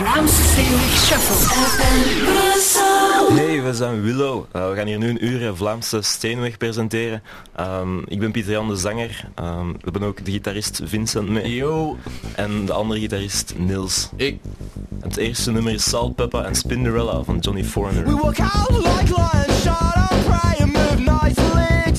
Vlaamse Steenweg Shuffle. Hey, we zijn Willow. Uh, we gaan hier nu een uur Vlaamse Steenweg presenteren. Um, ik ben Pieter Jan, de zanger. Um, we hebben ook de gitarist Vincent mee. Yo. En de andere gitarist Nils. Ik. Het eerste nummer is Salt Peppa en Spinderella van Johnny Foreigner. We walk out like lions, shut up, pray and move nicely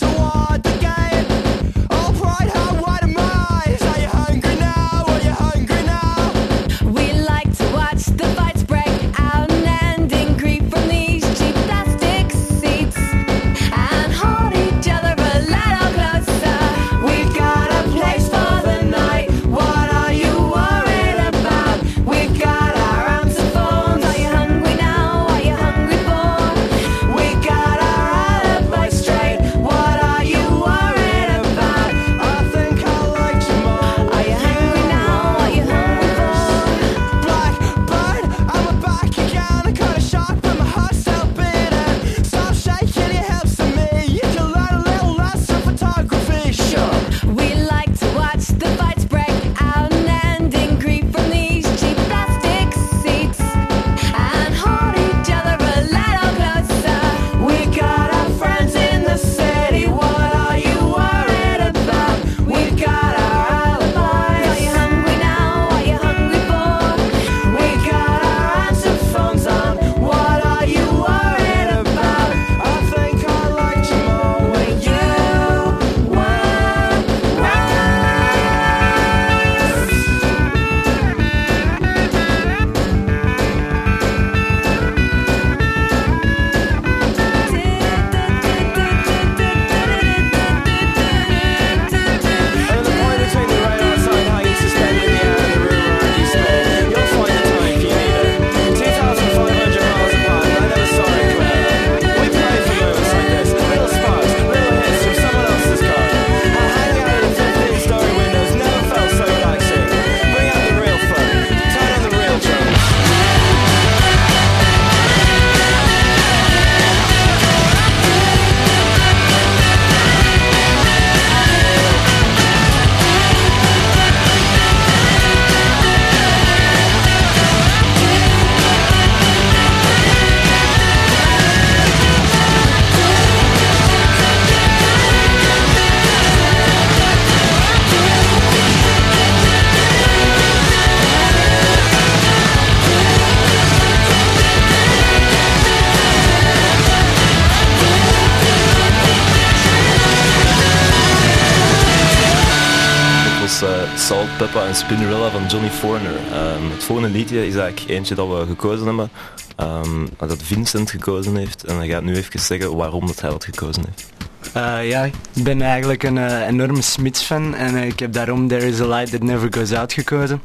Spinderella van Johnny Foreigner. Ehm, het volgende liedje is eigenlijk eentje dat we gekozen hebben. ehm, dat Vincent gekozen heeft. En hij gaat nu even zeggen waarom dat hij dat gekozen heeft. Eh, ja, ik ben eigenlijk een eh, enorme Smiths-fan en eh, ik heb daarom There is a Light That Never Goes Out gekozen.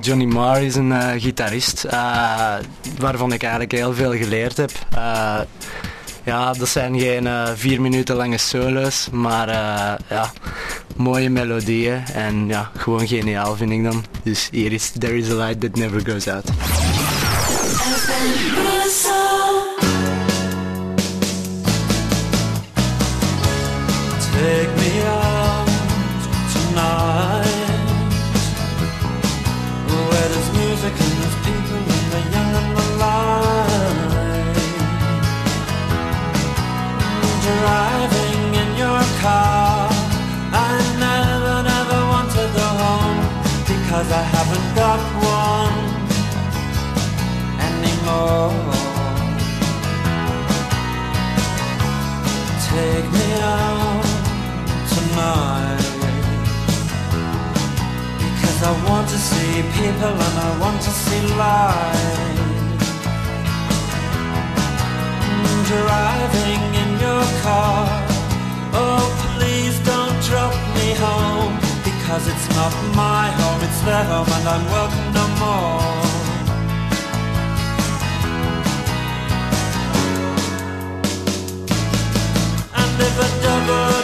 Johnny Marr is een gitarist waarvan ik eigenlijk heel veel geleerd heb. Ja, dat zijn geen eh, vier minuten lange solo's, maar eh, ja, mooie melodieën en ja, gewoon geniaal vind ik dan. Dus hier is There is a Light That Never Goes Out. Light Driving in your car? Oh please don't drop me home Because it's not my home, it's their home and I'm welcome no more. And if a double-decker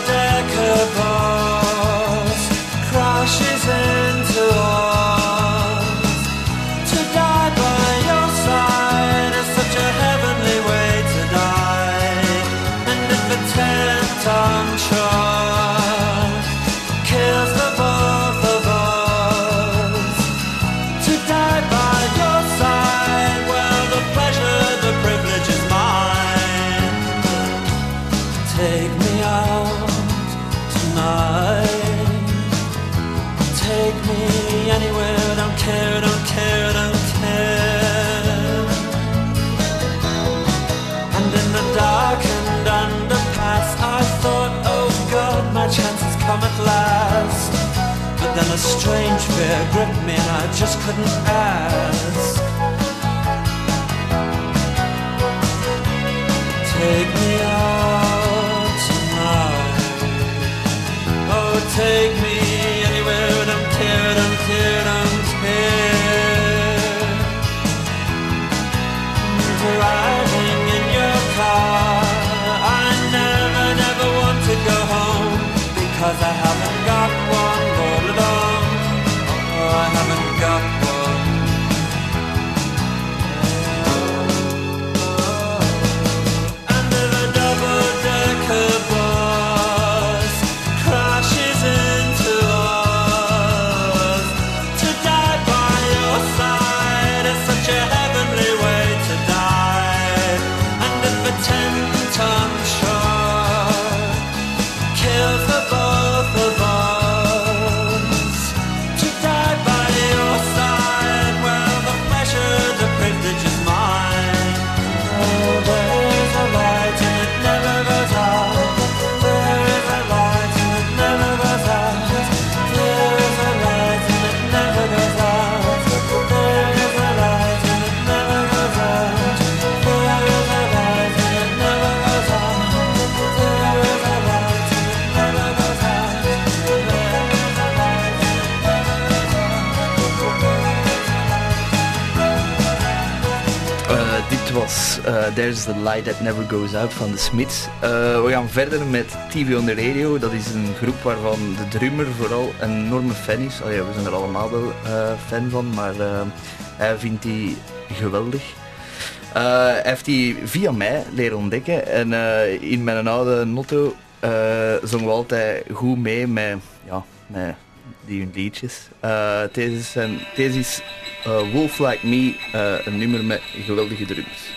last. But then a strange fear gripped me and I just couldn't ask. Take me out tonight. Oh, take me There's the Light That Never Goes Out van de Smiths. Eh, we gaan verder met TV on the Radio. Dat is een groep waarvan de drummer vooral een enorme fan is. We zijn er allemaal wel eh, fan van, maar eh, hij vindt die geweldig. Hij heeft die via mij leren ontdekken en in mijn oude notto zongen we altijd goed mee met, ja, met die hun liedjes. Deze, deze is Wolf Like Me, een nummer met geweldige drums.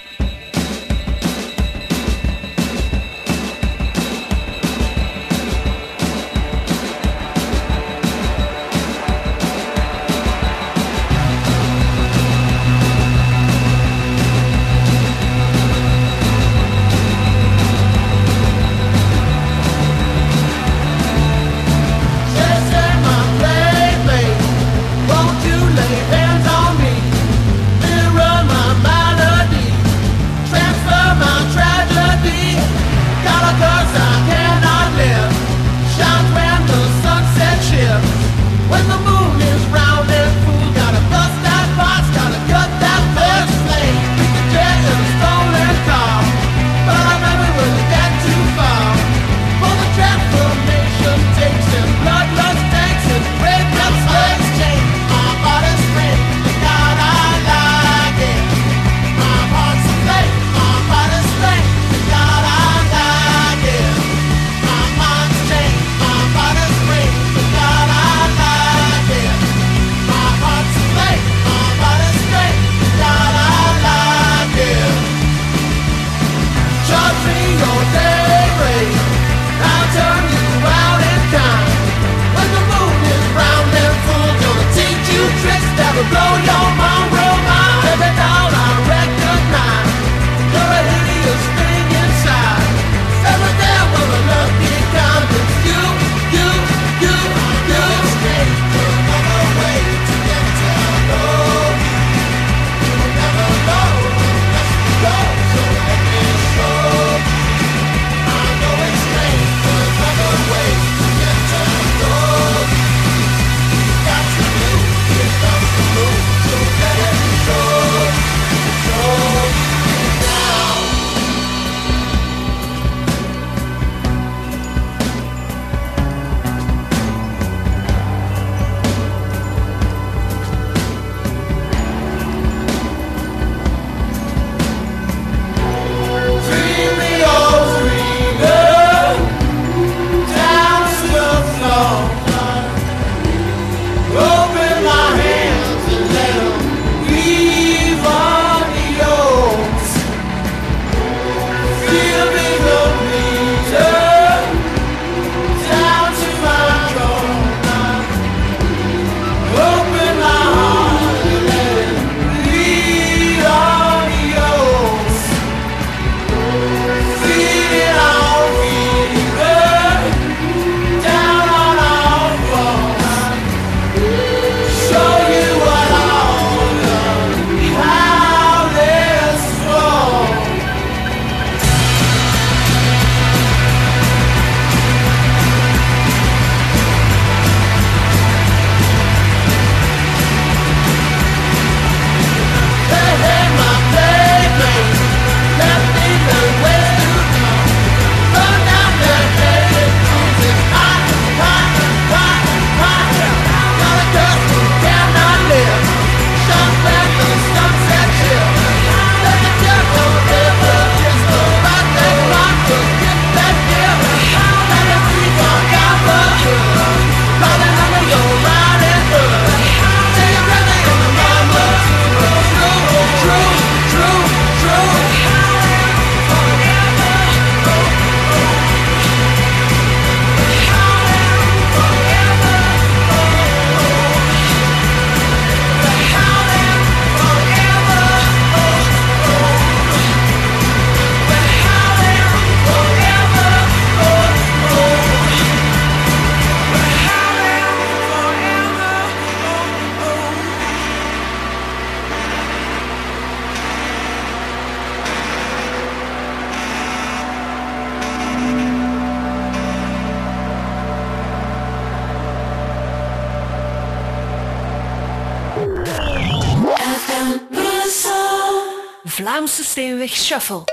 Shuffle.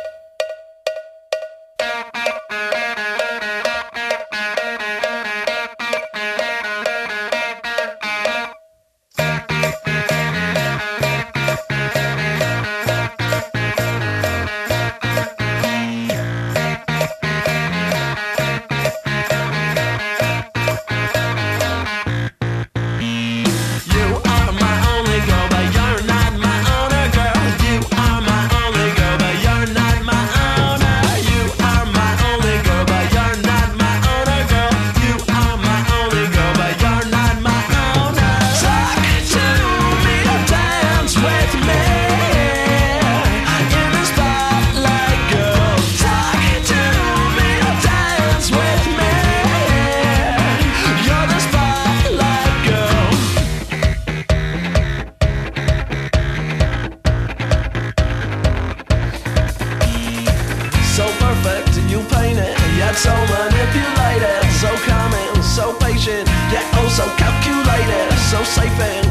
It so manipulated so calming so patient yet oh so calculated so safe and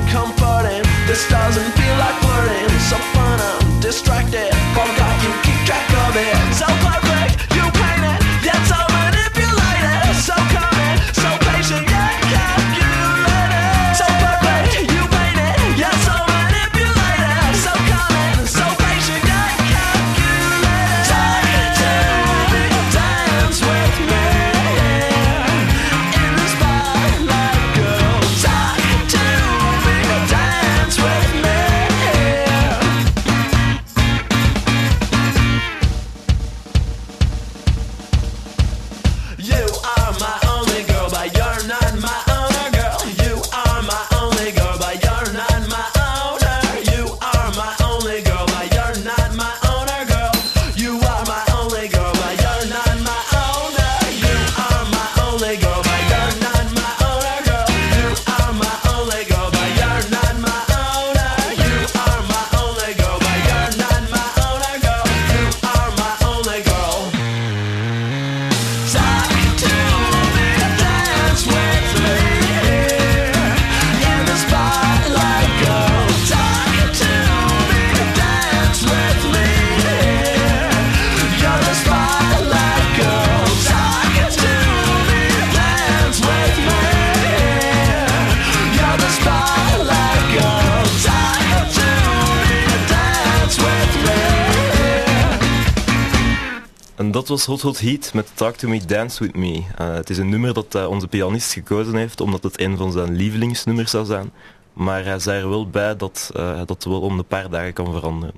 Hot Hot Heat met Talk To Me, Dance With Me. Eh, het is een nummer dat eh, onze pianist gekozen heeft, omdat het een van zijn lievelingsnummers zou zijn. Maar hij zei er wel bij dat eh, dat wel om een paar dagen kan veranderen.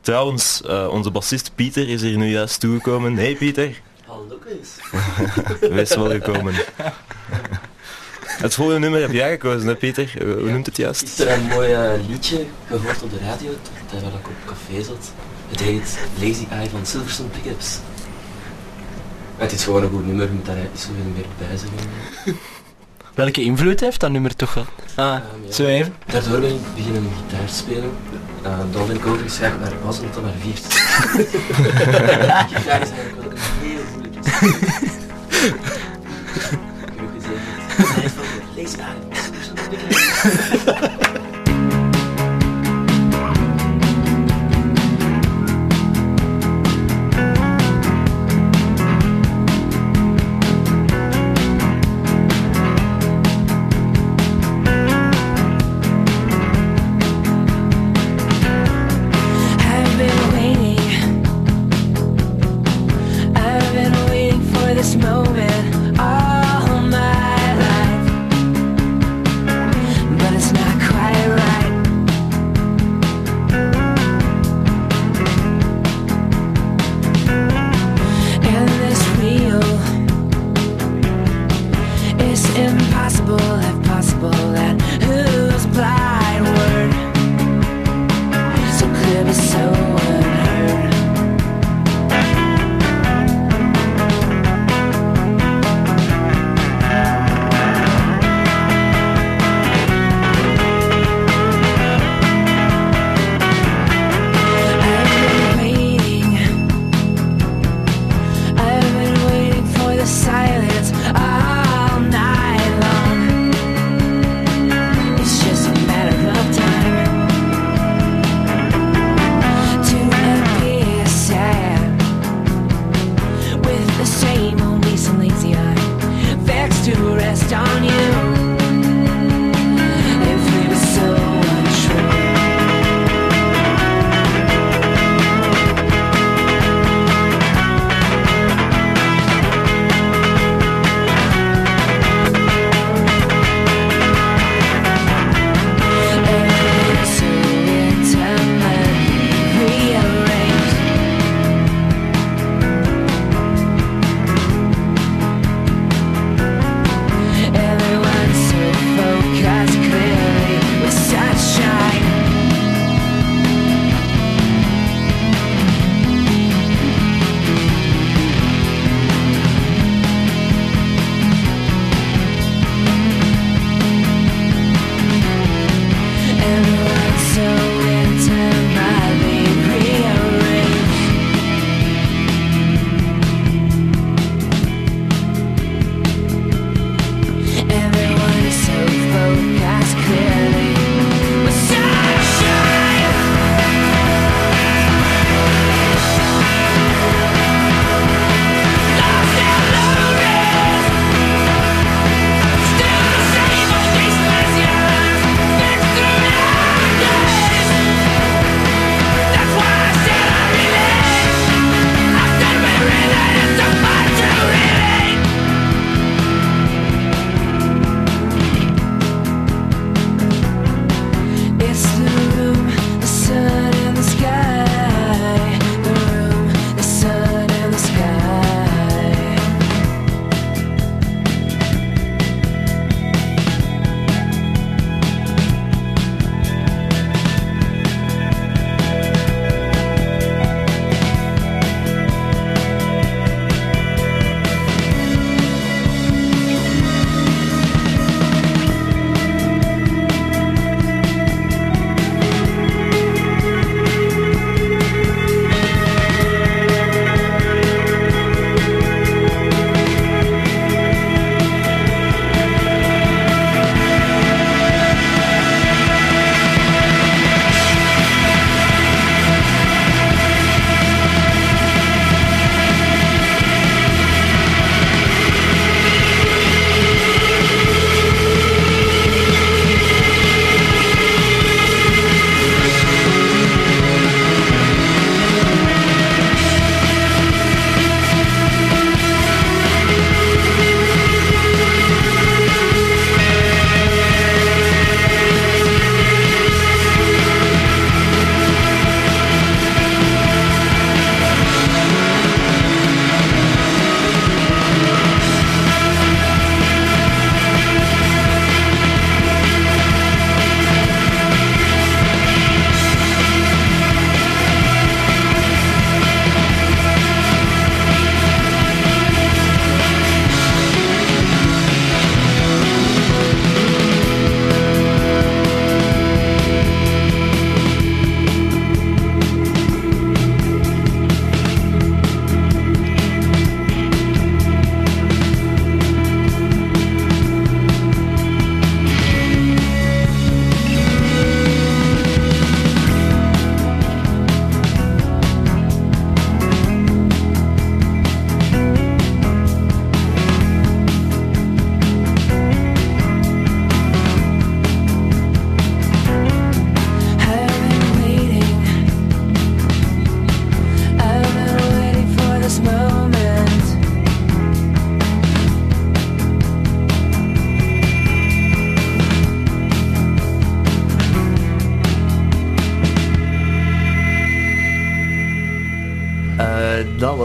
Trouwens, eh, onze bassist Pieter is hier nu juist toegekomen. Hey Pieter. Hallo Chris. Wees welgekomen. Het volgende nummer heb jij gekozen, hè Pieter? Hoe noemt het juist? Gisteren een mooi liedje gehoord op de radio, terwijl ik op café zat. Het heet Lazy Eye van Silverstone Pickups. Het is gewoon een goed nummer, je moet daar niet zoveel meer bij zeggen. Welke invloed heeft dat nummer toch wel? Ah, ja. zo even. Daardoor ben ik beginnen gitaar te spelen. Uh, dan ben ik overgeschakeld naar bas en dan naar viert. Gitaar is eigenlijk wel een heel moeilijk instrument. Genoeg gezegd. Hij is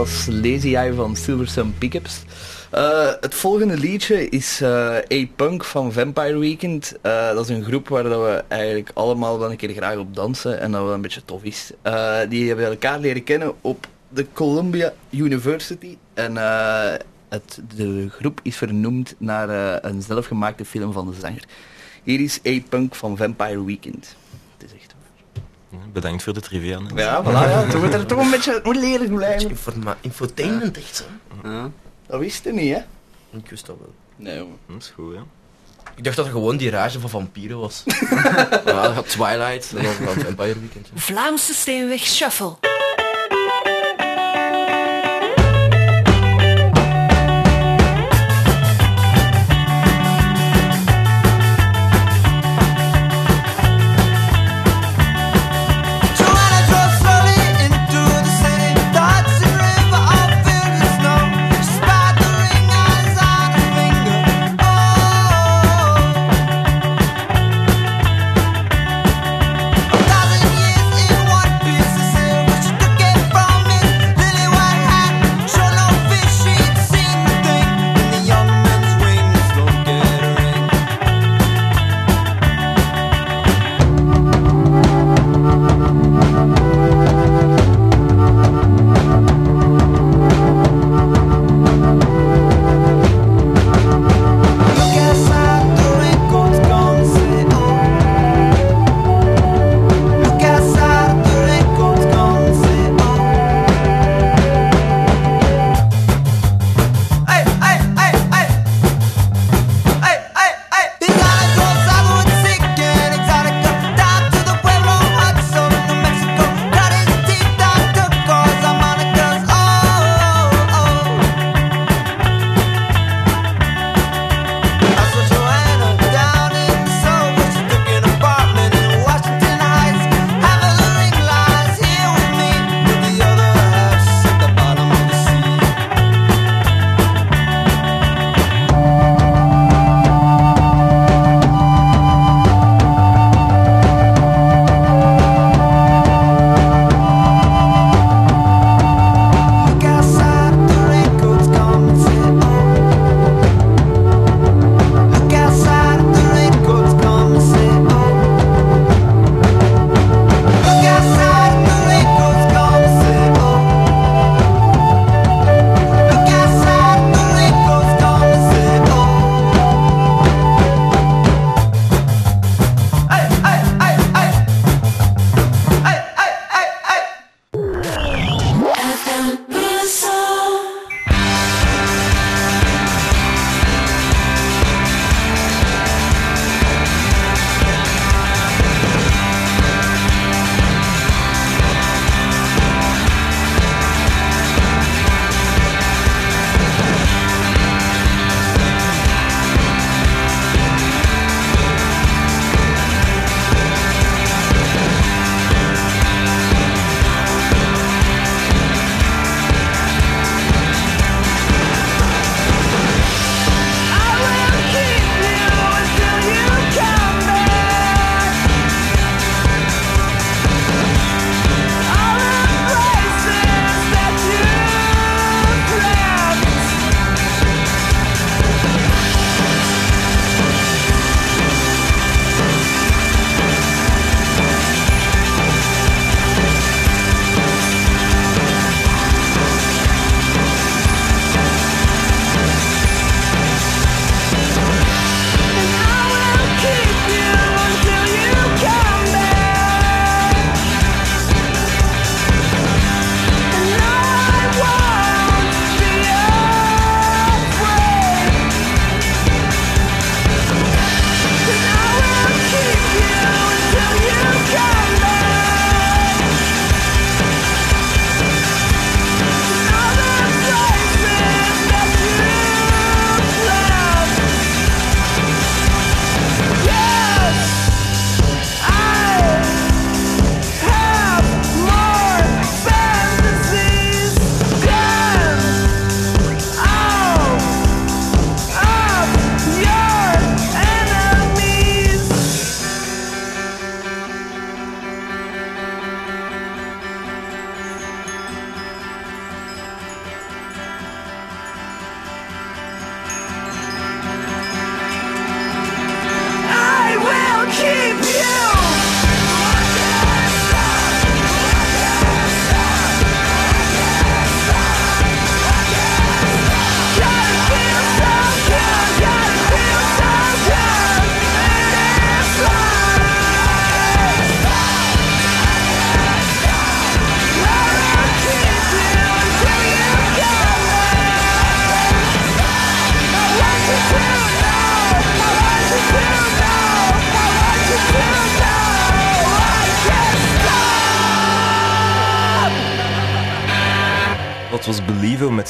was Lazy Eye van Silver Sun Pickups. Eh, het volgende liedje is eh A-Punk van Vampire Weekend. Eh, dat is een groep waar dat we eigenlijk allemaal wel een keer graag op dansen en dat wel een beetje tof is. Die hebben elkaar leren kennen op de Columbia University. En het, de groep is vernoemd naar een zelfgemaakte film van de zanger. Hier is A-Punk van Vampire Weekend. Bedankt voor de trivia. Ja, voilà, ja. Toch moet er toch een beetje moet leren blijven. Informa infotainment echt zo. Dat wist je niet, hè? Ik wist dat wel. Nee, jongen. Dat is goed, ja. Ik dacht dat het gewoon die rage van vampieren was. ja, Twilight, en dan van Vampire Weekend. ja. Vlaamse Steenweg Shuffle.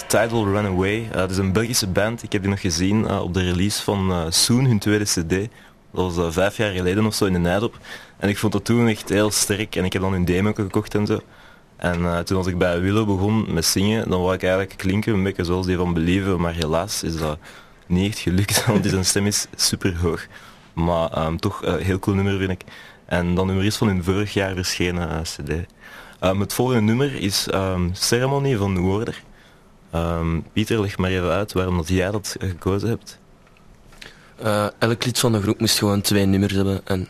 Tidal Runaway. Dat is een Belgische band. Ik heb die nog gezien uh, op de release van uh, Soon, hun tweede cd. Dat was vijf jaar geleden of zo in de Nijdop. En ik vond dat toen echt heel sterk. En ik heb dan hun demo gekocht en zo. En toen als ik bij Willow begon met zingen, dan wou ik eigenlijk klinken een beetje zoals die van Believe. Maar helaas is dat niet echt gelukt, want zijn stem is super hoog. Maar um, toch een heel cool nummer vind ik. En dat nummer is van hun vorig jaar verschenen cd. Um, het volgende nummer is um, Ceremony van New Order. Um, Pieter, leg maar even uit waarom dat jij dat gekozen hebt. Uh, elk lid van de groep moest gewoon twee nummers hebben en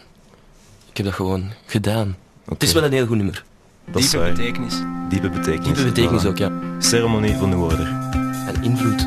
ik heb dat gewoon gedaan. Okay. Het is wel een heel goed nummer. Dat Diepe betekenis. Diepe betekenis. Diepe betekenis voilà. ook, ja. Ceremony van New Order. En invloed.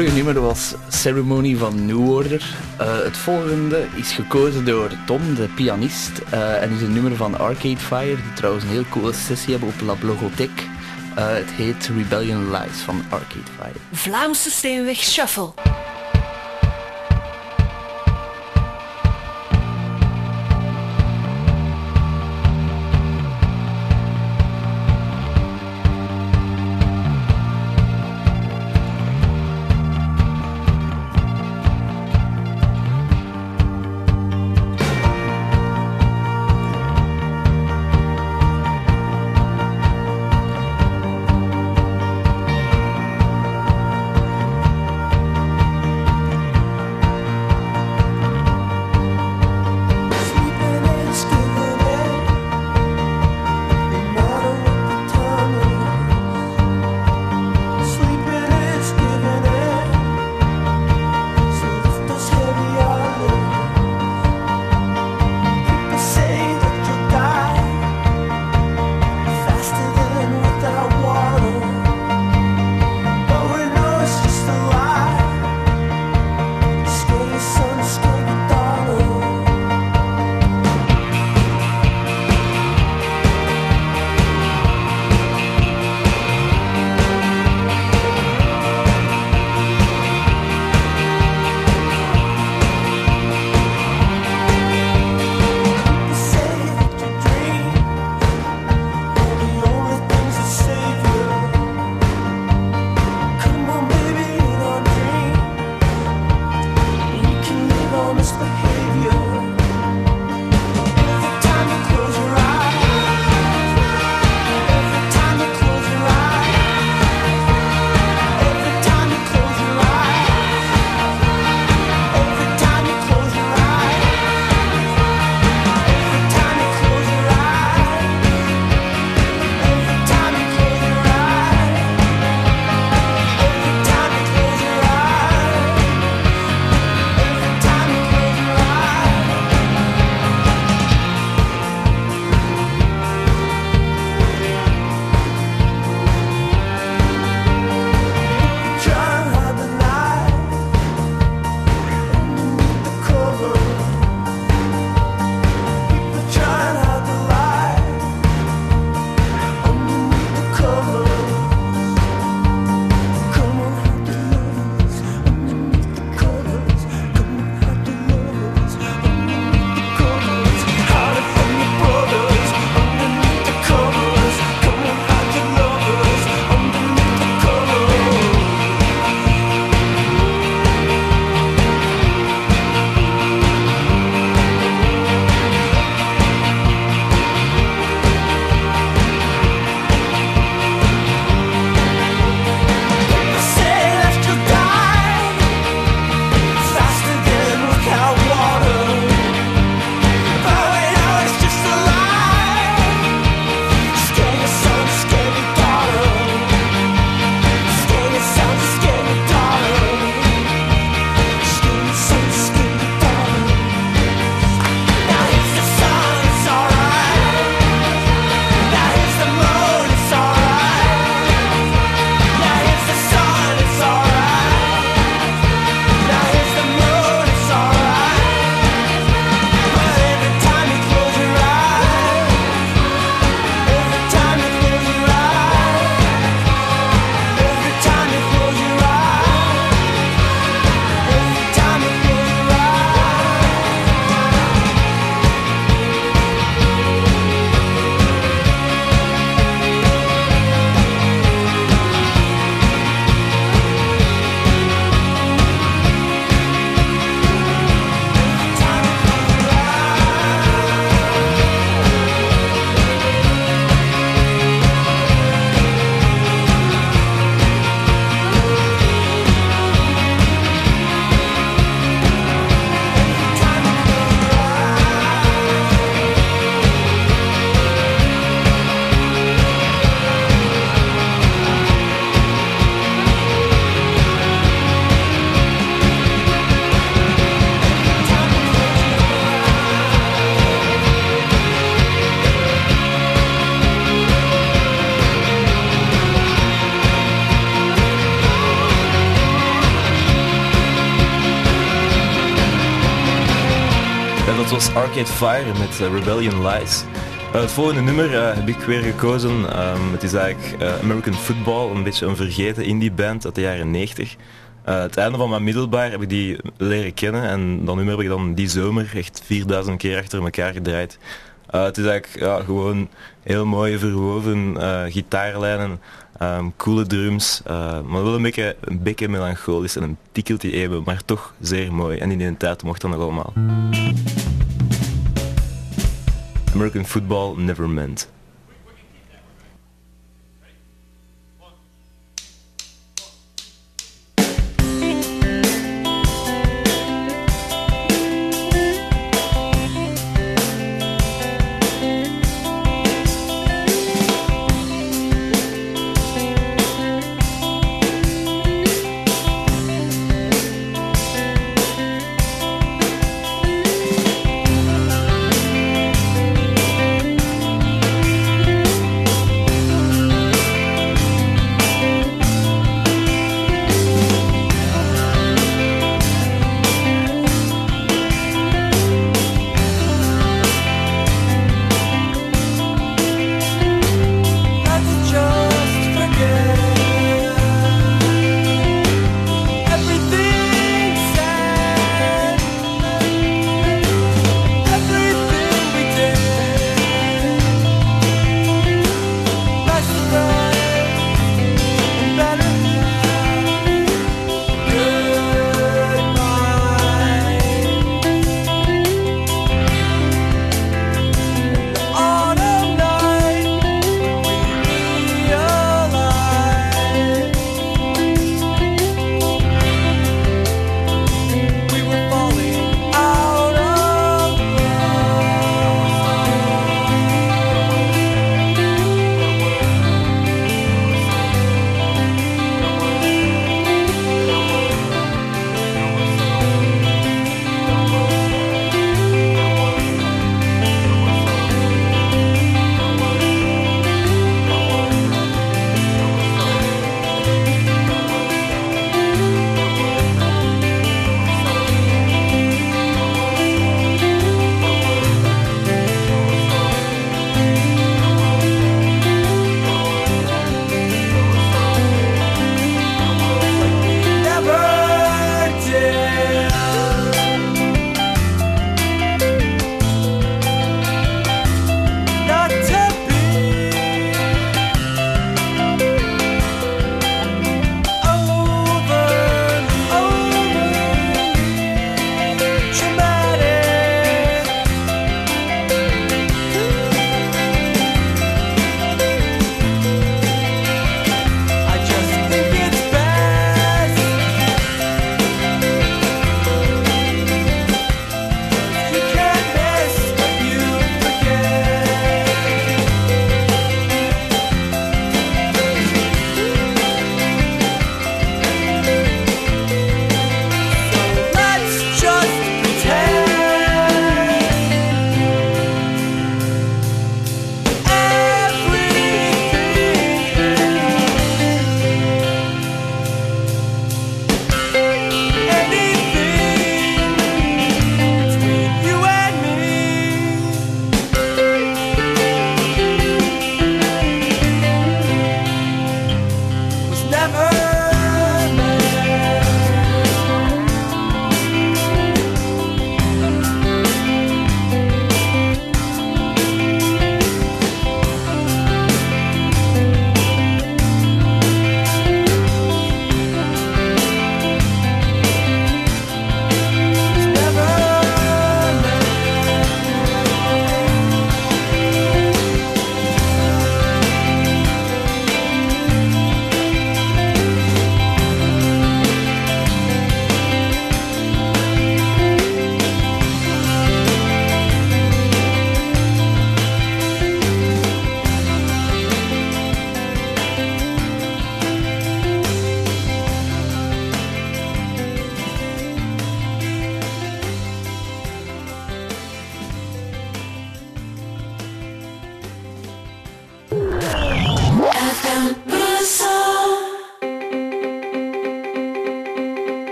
Vorige nummer was Ceremony van New Order. Uh, het volgende is gekozen door Tom, de pianist. Uh, en is een nummer van Arcade Fire, die trouwens een heel coole sessie hebben op La Blogothek. Uh, het heet Rebellion Lies van Arcade Fire. Vlaamse Steenweg Shuffle. Fire met eh, Rebellion Lies. Eh, het volgende nummer eh, heb ik weer gekozen. Ehm, het is eigenlijk American Football, een beetje een vergeten indie band uit de jaren 90. Eh, het einde van mijn middelbaar heb ik die leren kennen en dat nummer heb ik dan die zomer echt 4000 keer achter elkaar gedraaid. Het is eigenlijk ja, gewoon heel mooie verwoven gitaarlijnen, ehm, coole drums, maar wel een beetje, een beetje melancholisch en een tikkeltje emo, maar toch zeer mooi. En in die tijd mocht dat nog allemaal. American football never meant.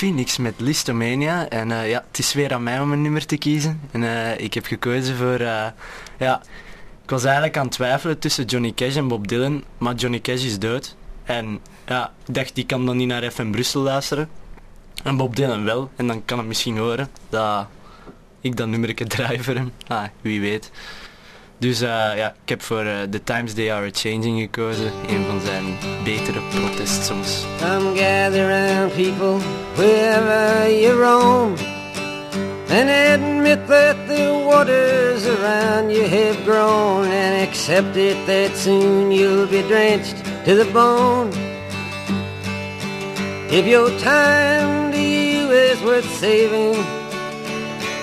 Phoenix met Listomania. En eh, ja, het is weer aan mij om een nummer te kiezen. En eh, ik heb gekozen voor... eh, ja, ik was eigenlijk aan het twijfelen tussen Johnny Cash en Bob Dylan. Maar Johnny Cash is dood. En ja, ik dacht, die kan dan niet naar FM Brussel luisteren. En Bob Dylan wel. En dan kan het misschien horen dat ik dat nummerke draai voor hem. Ah, wie weet. Dus eh, ja, ik heb voor eh, The Times They Are Changing gekozen. Een van zijn betere protestsongs. Come gather round people wherever you roam and admit that the waters around you have grown and accept it that soon you'll be drenched to the bone. If your time to you is worth saving,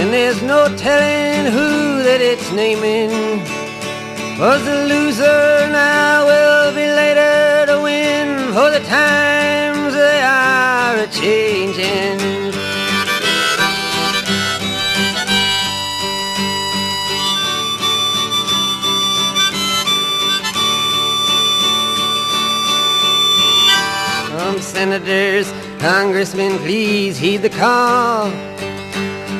And there's no telling who that it's naming. Was the loser now will be later to win, for the times they are a changing. Some senators, congressmen, please heed the call.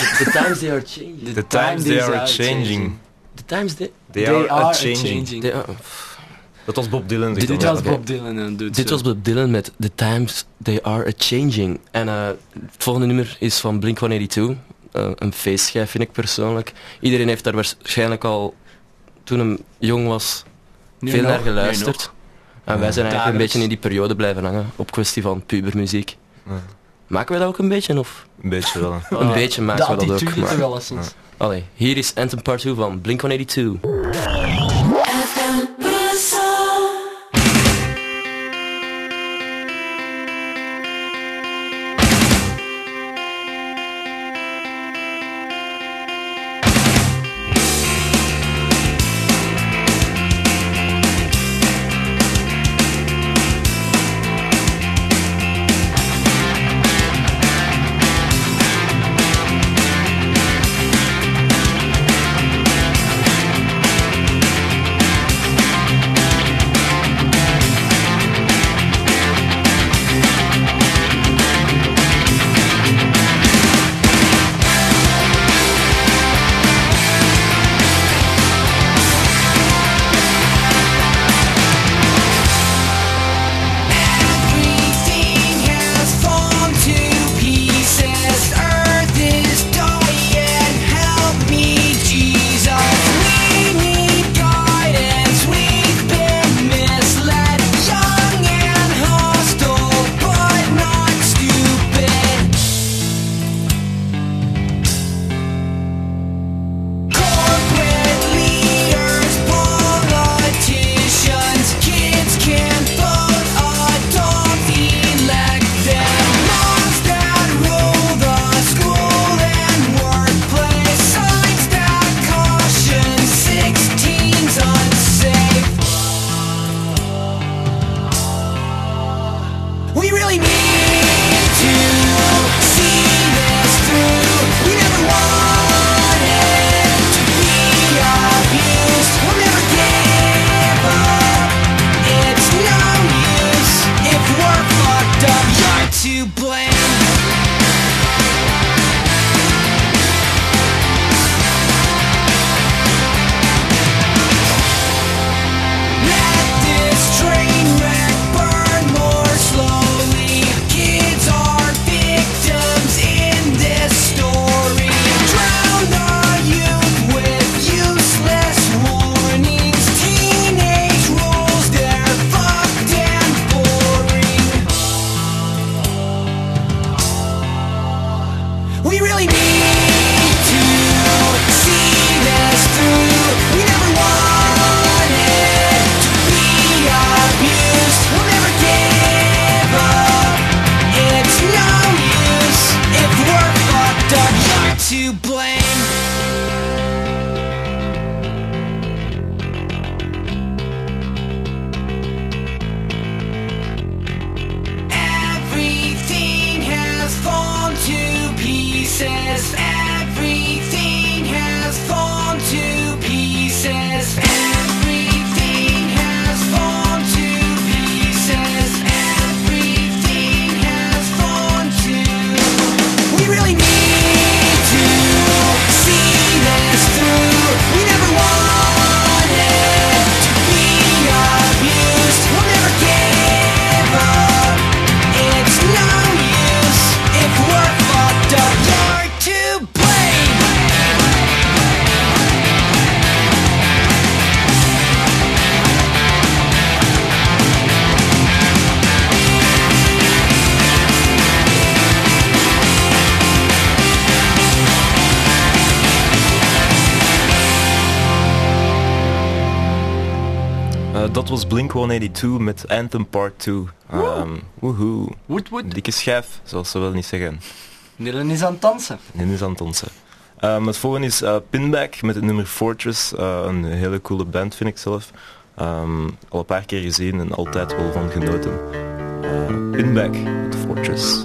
The times they are changing. The times they are changing. The times they... They are a changing. they are- Dat was Bob Dylan. Dit was. Bob Dylan doet Dit zo. was Bob Dylan met The Times They Are A Changing. En eh, het volgende nummer is van Blink-182. Eh, een feestschijf vind ik persoonlijk. Iedereen heeft daar waarschijnlijk al, toen hem jong was, Nu veel nog, naar geluisterd. En wij zijn eigenlijk een beetje in die periode blijven hangen op kwestie van pubermuziek. Ja. Maken we dat ook een beetje? Of? Een beetje wel. Een beetje maken we dat ook. Maar... wel eens eens. Allee, hier is Anthem Part 2 van Blink-182. 1982 met Anthem Part 2. Um, woehoe. Ehm, dikke schijf, zoals ze wel niet zeggen. Nillen is aan het dansen. Nillen is aan het dansen. Ehm, het volgende is eh, Pinback met het nummer Fortress. Eh, een hele coole band vind ik zelf. Ehm, al een paar keer gezien en altijd wel van genoten. Eh, Pinback met Fortress.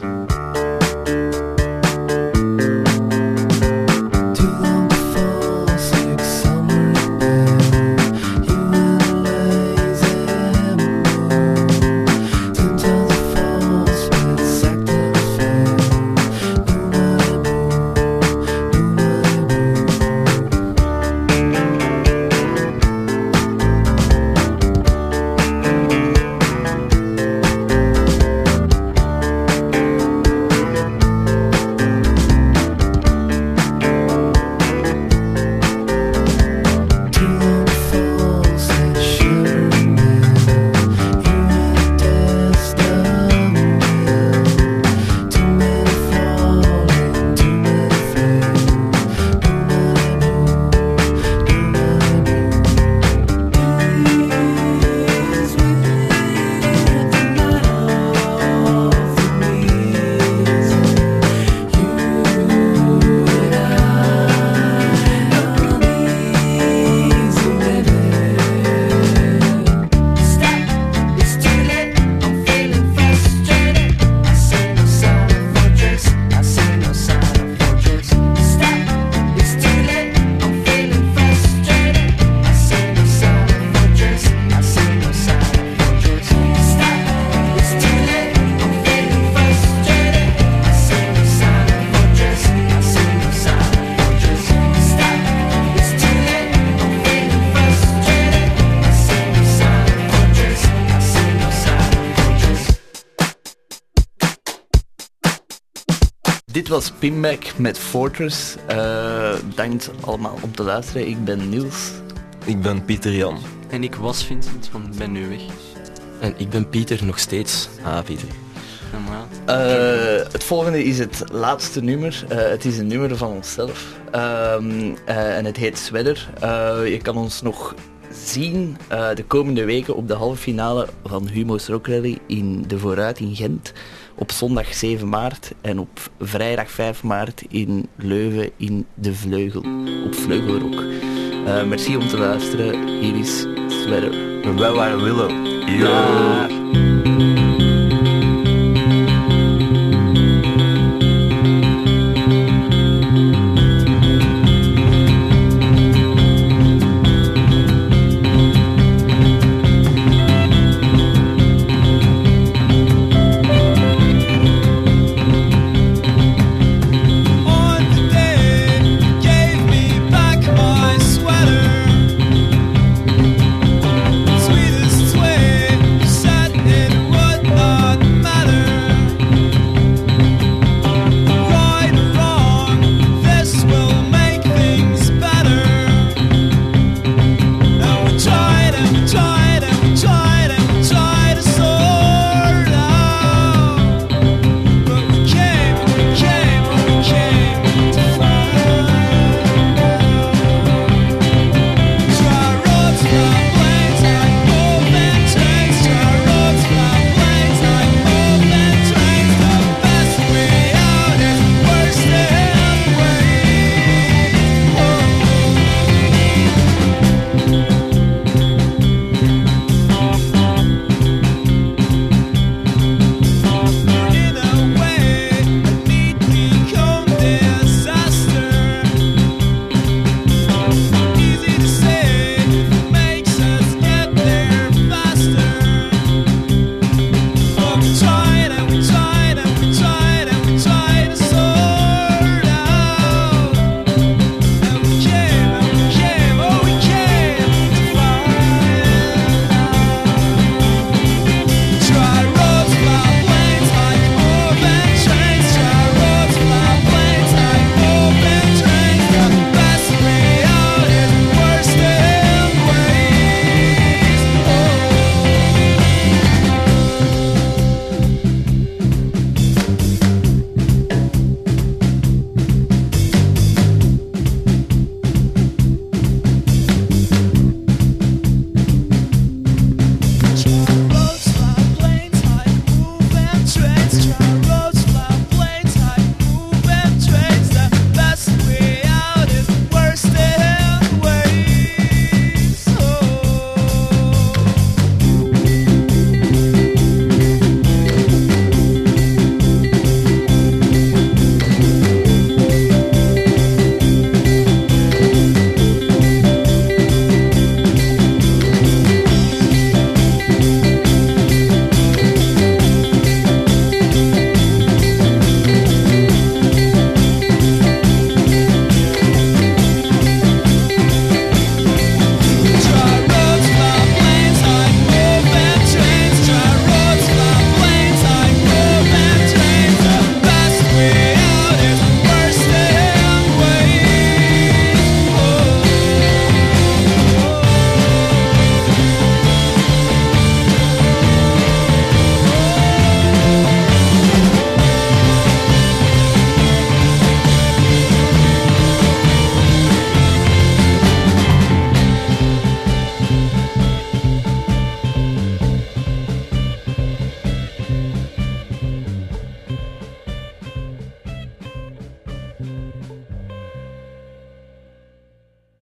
Was Pinback met Fortress. Eh dank allemaal om te luisteren. Ik ben Niels. Ik ben Pieter Jan. En ik was Vincent, want ik ben nu weg. En ik ben Pieter nog steeds. Ah, Pieter. Eh, het volgende is het laatste nummer. Eh, het is een nummer van onszelf. Ehm, eh, en het heet Sweater. Eh, je kan ons nog zien eh, de komende weken op de halve finale van Humo's Rock Rally in de Vooruit in Gent. Zondag 7 maart en op vrijdag 5 maart in Leuven in de Vleugel. Op Vleugelrock. Eh, merci om te luisteren. Hier is Sweater. Wij waren Willow.